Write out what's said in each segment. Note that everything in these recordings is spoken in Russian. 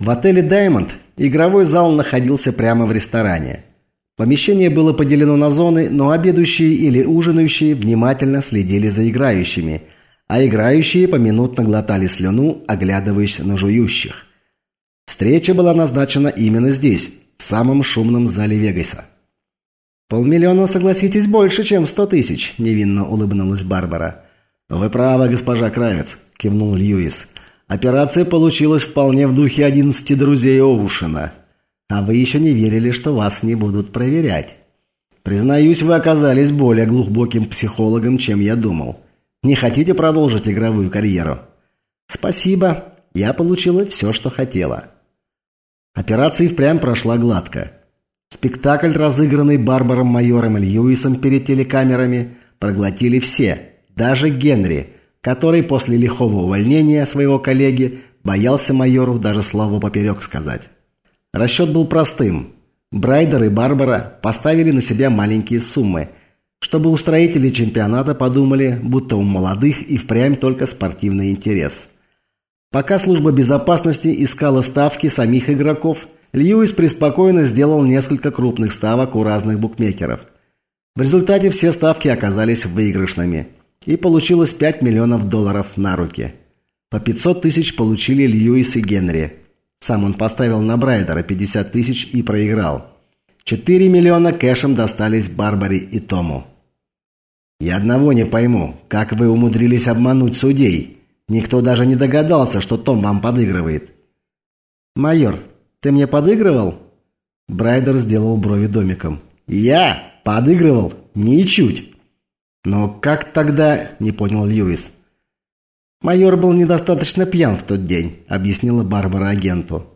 В отеле «Даймонд» игровой зал находился прямо в ресторане. Помещение было поделено на зоны, но обедающие или ужинающие внимательно следили за играющими, а играющие поминутно глотали слюну, оглядываясь на жующих. Встреча была назначена именно здесь, в самом шумном зале Вегаса. «Полмиллиона, согласитесь, больше, чем сто тысяч», – невинно улыбнулась Барбара. «Вы правы, госпожа Кравец», – кивнул Льюис. Операция получилась вполне в духе одиннадцати друзей Оушена. А вы еще не верили, что вас не будут проверять. Признаюсь, вы оказались более глубоким психологом, чем я думал. Не хотите продолжить игровую карьеру? Спасибо. Я получила все, что хотела. Операция впрямь прошла гладко. Спектакль, разыгранный Барбаром Майором Льюисом перед телекамерами, проглотили все, даже Генри – который после лихого увольнения своего коллеги боялся майору даже слово поперек сказать. Расчет был простым. Брайдер и Барбара поставили на себя маленькие суммы, чтобы устроители чемпионата подумали, будто у молодых и впрямь только спортивный интерес. Пока служба безопасности искала ставки самих игроков, Льюис преспокойно сделал несколько крупных ставок у разных букмекеров. В результате все ставки оказались выигрышными – и получилось 5 миллионов долларов на руки. По 500 тысяч получили Льюис и Генри. Сам он поставил на Брайдера 50 тысяч и проиграл. 4 миллиона кэшем достались Барбаре и Тому. «Я одного не пойму, как вы умудрились обмануть судей? Никто даже не догадался, что Том вам подыгрывает». «Майор, ты мне подыгрывал?» Брайдер сделал брови домиком. «Я? Подыгрывал? Ничуть!» «Но как тогда...» – не понял Льюис. «Майор был недостаточно пьян в тот день», – объяснила Барбара агенту.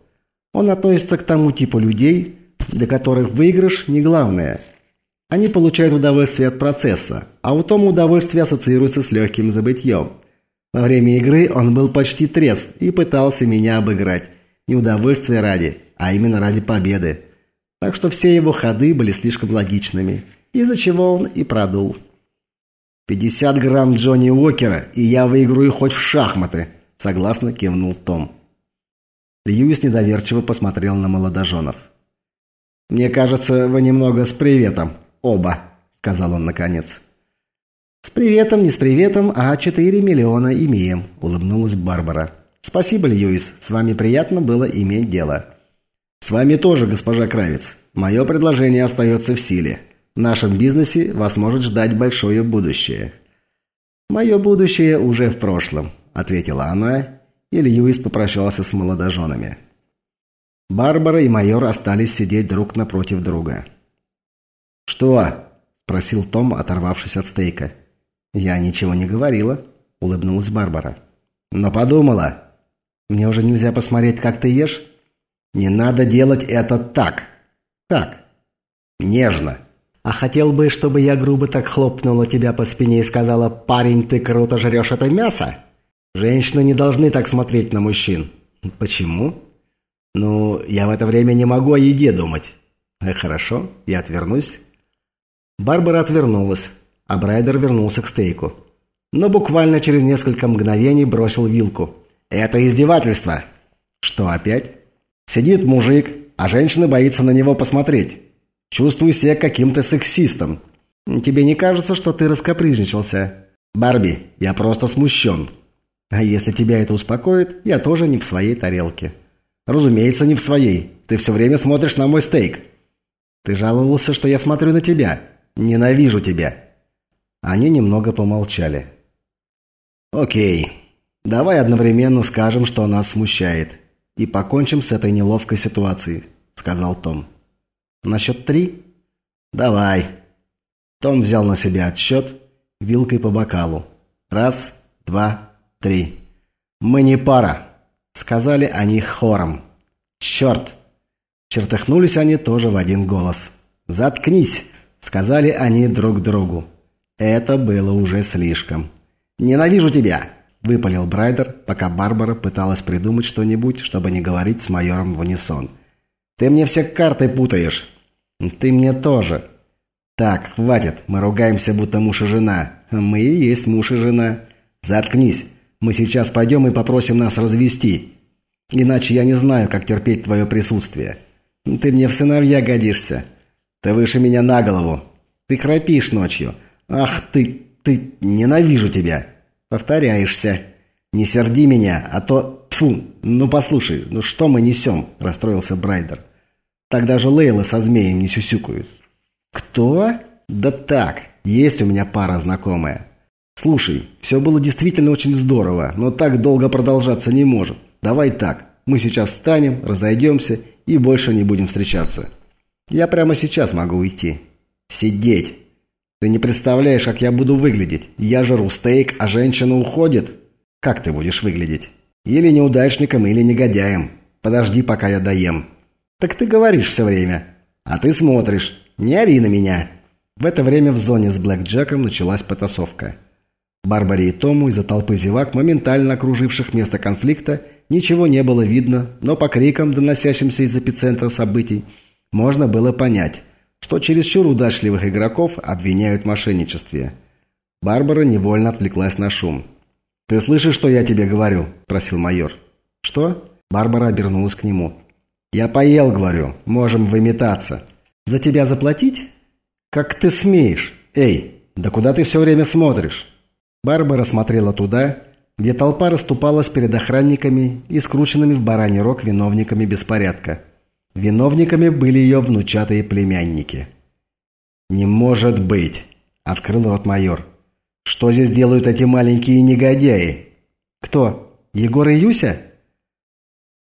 «Он относится к тому типу людей, для которых выигрыш не главное. Они получают удовольствие от процесса, а у Тома удовольствие ассоциируется с легким забытьем. Во время игры он был почти трезв и пытался меня обыграть. Не удовольствия ради, а именно ради победы. Так что все его ходы были слишком логичными, из-за чего он и продул». «Пятьдесят грамм Джонни Уокера, и я выиграю хоть в шахматы», – согласно кивнул Том. Льюис недоверчиво посмотрел на молодоженов. «Мне кажется, вы немного с приветом, оба», – сказал он наконец. «С приветом, не с приветом, а четыре миллиона имеем», – улыбнулась Барбара. «Спасибо, Льюис, с вами приятно было иметь дело». «С вами тоже, госпожа Кравец. Мое предложение остается в силе. В нашем бизнесе вас может ждать большое будущее». «Мое будущее уже в прошлом», – ответила она, и Льюис попрощался с молодоженами. Барбара и майор остались сидеть друг напротив друга. «Что?» – спросил Том, оторвавшись от стейка. «Я ничего не говорила», – улыбнулась Барбара. «Но подумала. Мне уже нельзя посмотреть, как ты ешь?» «Не надо делать это так». «Как?» «Нежно». А хотел бы, чтобы я грубо так хлопнула тебя по спине и сказала «Парень, ты круто жрешь это мясо»? Женщины не должны так смотреть на мужчин. Почему? Ну, я в это время не могу о еде думать. Э, хорошо, я отвернусь. Барбара отвернулась, а Брайдер вернулся к стейку. Но буквально через несколько мгновений бросил вилку. Это издевательство. Что опять? Сидит мужик, а женщина боится на него посмотреть. Чувствую себя каким-то сексистом. Тебе не кажется, что ты раскопризничался? Барби, я просто смущен. А если тебя это успокоит, я тоже не в своей тарелке. Разумеется, не в своей. Ты все время смотришь на мой стейк. Ты жаловался, что я смотрю на тебя. Ненавижу тебя. Они немного помолчали. Окей. Давай одновременно скажем, что нас смущает. И покончим с этой неловкой ситуацией, сказал Том. На счет три? Давай. Том взял на себя отсчет вилкой по бокалу. Раз, два, три. Мы не пара, сказали они хором. Черт! Чертыхнулись они тоже в один голос. «Заткнись!» – сказали они друг другу. Это было уже слишком. «Ненавижу тебя!» – выпалил Брайдер, пока Барбара пыталась придумать что-нибудь, чтобы не говорить с майором в унисон. «Ты мне все карты путаешь!» «Ты мне тоже». «Так, хватит, мы ругаемся, будто муж и жена. Мы и есть муж и жена. Заткнись, мы сейчас пойдем и попросим нас развести». Иначе я не знаю, как терпеть твое присутствие. Ты мне в сыновья годишься. Ты выше меня на голову. Ты храпишь ночью. Ах ты, ты, ненавижу тебя. Повторяешься. Не серди меня, а то... Тфу, ну послушай, ну что мы несем? Расстроился Брайдер. Так даже Лейла со змеем не сюсюкают. Кто? Да так, есть у меня пара знакомая. Слушай, все было действительно очень здорово, но так долго продолжаться не может. Давай так, мы сейчас встанем, разойдемся и больше не будем встречаться. Я прямо сейчас могу уйти. Сидеть. Ты не представляешь, как я буду выглядеть. Я жру стейк, а женщина уходит. Как ты будешь выглядеть? Или неудачником, или негодяем. Подожди, пока я доем. Так ты говоришь все время. А ты смотришь. Не ори на меня. В это время в зоне с Блэк Джеком началась потасовка. Барбаре и Тому из-за толпы зевак, моментально окруживших место конфликта, ничего не было видно, но по крикам, доносящимся из эпицентра событий, можно было понять, что чересчур удачливых игроков обвиняют в мошенничестве. Барбара невольно отвлеклась на шум. «Ты слышишь, что я тебе говорю?» – просил майор. «Что?» – Барбара обернулась к нему. «Я поел, говорю. Можем выметаться. За тебя заплатить?» «Как ты смеешь? Эй, да куда ты все время смотришь?» Барбара смотрела туда, где толпа расступалась перед охранниками и скрученными в бараний рог виновниками беспорядка. Виновниками были ее внучатые племянники. «Не может быть!» – открыл рот майор. «Что здесь делают эти маленькие негодяи?» «Кто? Егор и Юся?»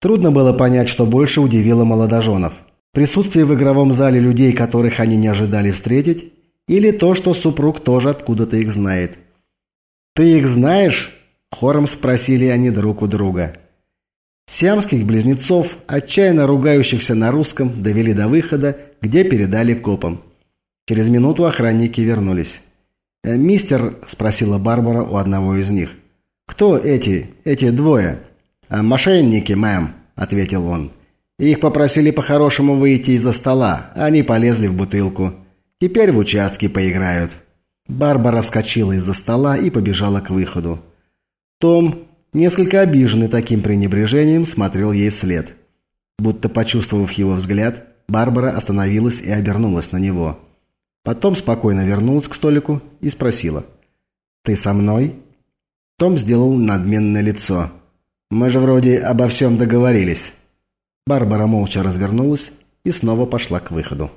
Трудно было понять, что больше удивило молодоженов. Присутствие в игровом зале людей, которых они не ожидали встретить, или то, что супруг тоже откуда-то их знает – «Ты их знаешь?» – хором спросили они друг у друга. Сиамских близнецов, отчаянно ругающихся на русском, довели до выхода, где передали копам. Через минуту охранники вернулись. «Э, «Мистер?» – спросила Барбара у одного из них. «Кто эти, эти двое?» «Э, «Мошенники, мэм», – ответил он. «Их попросили по-хорошему выйти из-за стола, они полезли в бутылку. Теперь в участке поиграют». Барбара вскочила из-за стола и побежала к выходу. Том, несколько обиженный таким пренебрежением, смотрел ей вслед. Будто почувствовав его взгляд, Барбара остановилась и обернулась на него. Потом спокойно вернулась к столику и спросила. «Ты со мной?» Том сделал надменное лицо. «Мы же вроде обо всем договорились». Барбара молча развернулась и снова пошла к выходу.